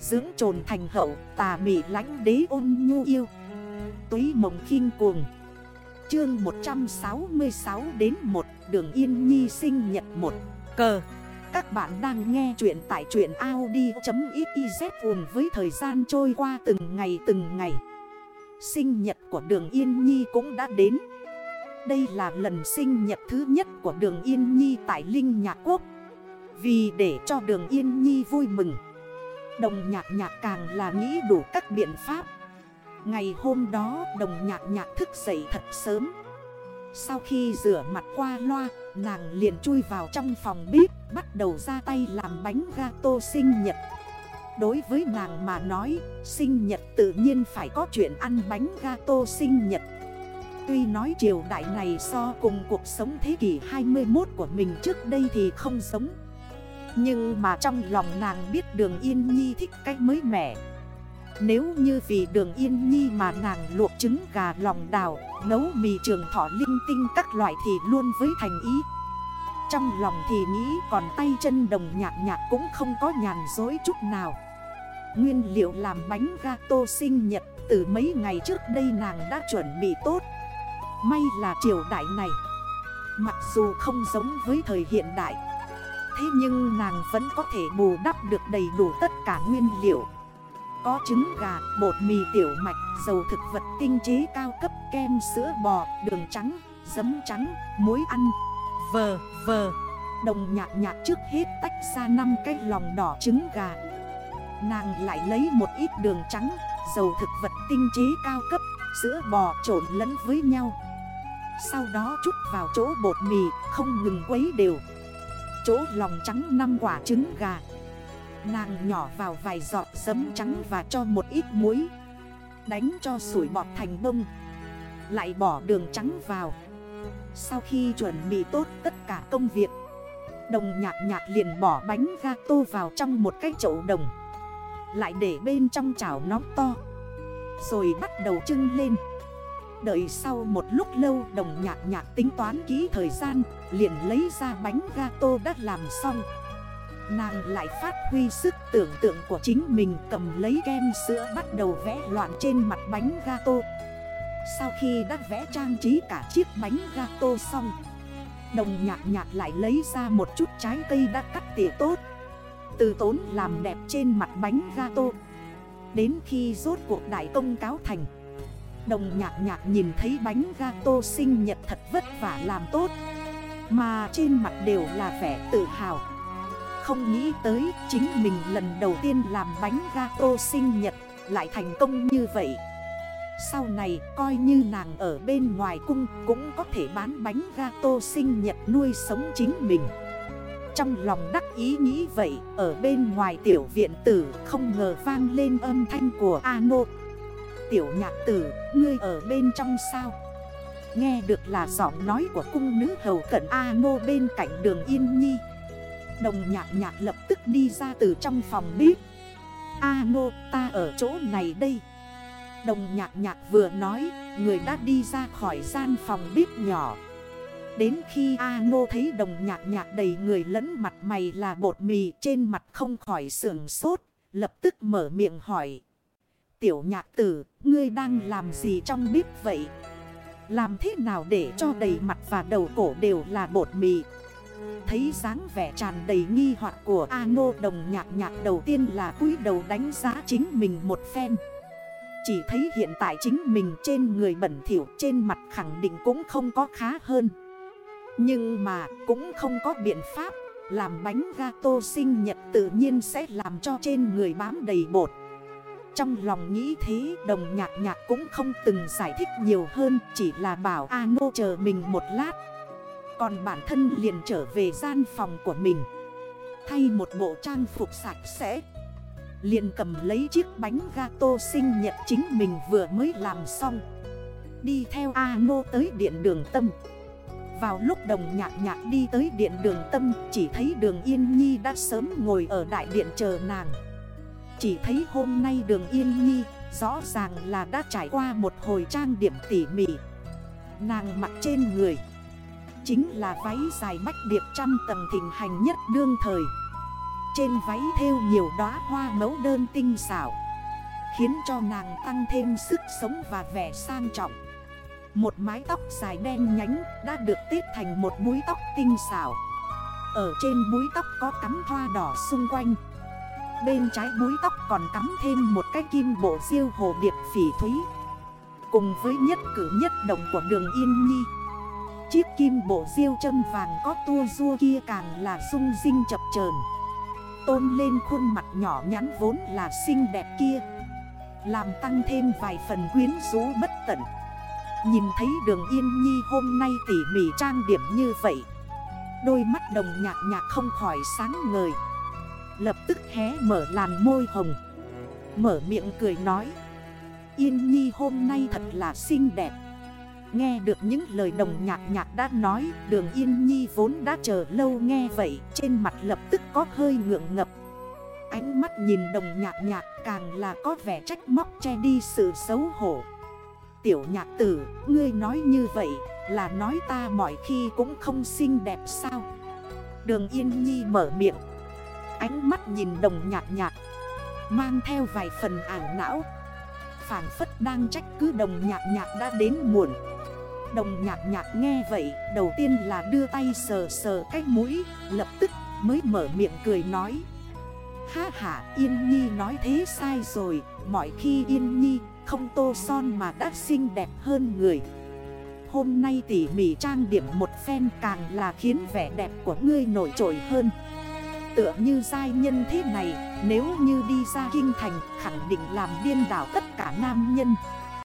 Dưỡng trồn thành hậu, tà mị lánh đế ôn nhu yêu. Túy mộng khinh cuồng. Chương 166 đến 1 Đường Yên Nhi sinh nhật 1 Cờ. Các bạn đang nghe chuyện tại truyện Audi.xyz cùng với thời gian trôi qua từng ngày từng ngày. Sinh nhật của đường Yên Nhi cũng đã đến. Đây là lần sinh nhật thứ nhất của đường Yên Nhi tại Linh Nhạc Quốc. Vì để cho đường Yên Nhi vui mừng Đồng nhạc nhạc càng là nghĩ đủ các biện pháp. Ngày hôm đó, đồng nhạc nhạc thức dậy thật sớm. Sau khi rửa mặt qua loa, Nàng liền chui vào trong phòng bếp, Bắt đầu ra tay làm bánh gato sinh nhật. Đối với nàng mà nói, Sinh nhật tự nhiên phải có chuyện ăn bánh gato sinh nhật. Tuy nói triều đại này so cùng cuộc sống thế kỷ 21 của mình trước đây thì không giống. Nhưng mà trong lòng nàng biết đường Yên Nhi thích cách mới mẻ. Nếu như vì đường Yên Nhi mà nàng luộc trứng gà lòng đào, Nấu mì trường thỏ linh tinh các loại thì luôn với thành ý. Trong lòng thì nghĩ còn tay chân đồng nhạc nhạc cũng không có nhàn dối chút nào. Nguyên liệu làm bánh gato sinh nhật từ mấy ngày trước đây nàng đã chuẩn bị tốt. May là triều đại này. Mặc dù không giống với thời hiện đại Thế nhưng nàng vẫn có thể bù đắp được đầy đủ tất cả nguyên liệu. Có trứng gà, bột mì tiểu mạch, dầu thực vật tinh chế cao cấp kem sữa bò, đường trắng, giấm trắng, muối ăn. Vờ, vờ Đồng nhạc nhạc trước hết tách ra 5 cái lòng đỏ trứng gà. Nàng lại lấy một ít đường trắng, dầu thực vật tinh chế cao cấp, sữa bò trộn lẫn với nhau. Sau đó chút vào chỗ bột mì, không ngừng quấy đều. Chỗ lòng trắng 5 quả trứng gà. Nàng nhỏ vào vài giọt sấm trắng và cho một ít muối. Đánh cho sủi bọt thành bông. Lại bỏ đường trắng vào. Sau khi chuẩn bị tốt tất cả công việc, Đồng nhạc nhạc liền bỏ bánh gato vào trong một cái chậu đồng. Lại để bên trong chảo nóng to. Rồi bắt đầu trưng lên. Đợi sau một lúc lâu đồng nhạc nhạc tính toán kỹ thời gian, Liền lấy ra bánh gato đã làm xong. Nàng lại phát huy sức tưởng tượng của chính mình cầm lấy kem sữa bắt đầu vẽ loạn trên mặt bánh gato. Sau khi đã vẽ trang trí cả chiếc bánh gato xong, Đồng nhạc nhạc lại lấy ra một chút trái cây đã cắt tỉa tốt, Từ tốn làm đẹp trên mặt bánh gato. Đến khi rốt cuộc đại công cáo thành Đồng nhạc nhạc nhìn thấy bánh gato sinh nhật thật vất vả làm tốt. Mà trên mặt đều là vẻ tự hào. Không nghĩ tới chính mình lần đầu tiên làm bánh gato sinh nhật lại thành công như vậy. Sau này coi như nàng ở bên ngoài cung cũng có thể bán bánh gato sinh nhật nuôi sống chính mình. Trong lòng đắc ý nghĩ vậy, Ở bên ngoài tiểu viện tử không ngờ vang lên âm thanh của Ano Tiểu nhạc tử, ngươi ở bên trong sao? Nghe được là giọng nói của cung nữ hầu cận A Nô bên cạnh đường Yên Nhi. Đồng nhạc nhạc lập tức đi ra từ trong phòng bếp. A Nô ta ở chỗ này đây. Đồng nhạc nhạc vừa nói Người đã đi ra khỏi gian phòng bếp nhỏ. Đến khi A Nô thấy đồng nhạc nhạc đầy người lẫn mặt mày là bột mì Trên mặt không khỏi sườn sốt Lập tức mở miệng hỏi. Tiểu nhạc tử, ngươi đang làm gì trong bếp vậy? Làm thế nào để cho đầy mặt và đầu cổ đều là bột mì? Thấy dáng vẻ tràn đầy nghi hoặc của A Nô đồng nhạc nhạc đầu tiên là cúi đầu đánh giá chính mình một phen. Chỉ thấy hiện tại chính mình trên người bẩn thiểu trên mặt khẳng định cũng không có khá hơn. Nhưng mà cũng không có biện pháp, làm bánh gato sinh nhật tự nhiên sẽ làm cho trên người bám đầy bột. Trong lòng nghĩ thế, đồng nhạc nhạc cũng không từng giải thích nhiều hơn, Chỉ là bảo Ano chờ mình một lát. Còn bản thân liền trở về gian phòng của mình. Thay một bộ trang phục sạch sẽ. Liền cầm lấy chiếc bánh gato sinh nhật chính mình vừa mới làm xong. Đi theo Ano tới điện đường tâm. Vào lúc đồng nhạc nhạc đi tới điện đường tâm, Chỉ thấy đường Yên Nhi đã sớm ngồi ở đại điện chờ nàng chỉ thấy hôm nay đường Yên Nhi, Rõ ràng là đã trải qua một hồi trang điểm tỉ mỉ. Nàng mặc trên người, Chính là váy dài bách điệp trăm tầng thịnh hành nhất đương thời. Trên váy thêu nhiều đóa hoa mẫu đơn tinh xảo, Khiến cho nàng tăng thêm sức sống và vẻ sang trọng. Một mái tóc dài đen nhánh đã được tết thành một búi tóc tinh xảo. Ở trên búi tóc có cắm hoa đỏ xung quanh. Bên trái búi tóc còn cắm thêm một cái kim bộ diêu hồ điệp phỉ thúy. Cùng với nhất cử nhất động của đường Yên Nhi, Chiếc kim bộ diêu châm vàng có tua rua kia càng là sung dinh chập chờn. Tôn lên khuôn mặt nhỏ nhắn vốn là xinh đẹp kia, Làm tăng thêm vài phần quyến rũ bất tận. Nhìn thấy đường Yên Nhi hôm nay tỉ mỉ trang điểm như vậy, Đôi mắt đồng nhạc nhạc không khỏi sáng ngời. Lập tức hé mở làn môi hồng. Mở miệng cười nói. Yên Nhi hôm nay thật là xinh đẹp. Nghe được những lời đồng nhạc nhạc đã nói Đường Yên Nhi vốn đã chờ lâu nghe vậy Trên mặt lập tức có hơi ngượng ngập. Ánh mắt nhìn đồng nhạc nhạc càng là có vẻ trách móc che đi sự xấu hổ. Tiểu nhạc tử, ngươi nói như vậy là nói ta mọi khi cũng không xinh đẹp sao? Đường Yên Nhi mở miệng. Ánh mắt nhìn đồng nhạt nhạt, Mang theo vài phần ảo não. Phản phất đang trách cứ đồng nhạc nhạc đã đến muộn. Đồng nhạc nhạc nghe vậy Đầu tiên là đưa tay sờ sờ cái mũi Lập tức mới mở miệng cười nói. Ha ha Yên Nhi nói thế sai rồi Mọi khi Yên Nhi không tô son mà đã xinh đẹp hơn người. Hôm nay tỉ mỉ trang điểm một phen càng là khiến vẻ đẹp của ngươi nổi trội hơn. Tựa như giai nhân thế này, Nếu như đi ra kinh thành, Khẳng định làm điên đảo tất cả nam nhân.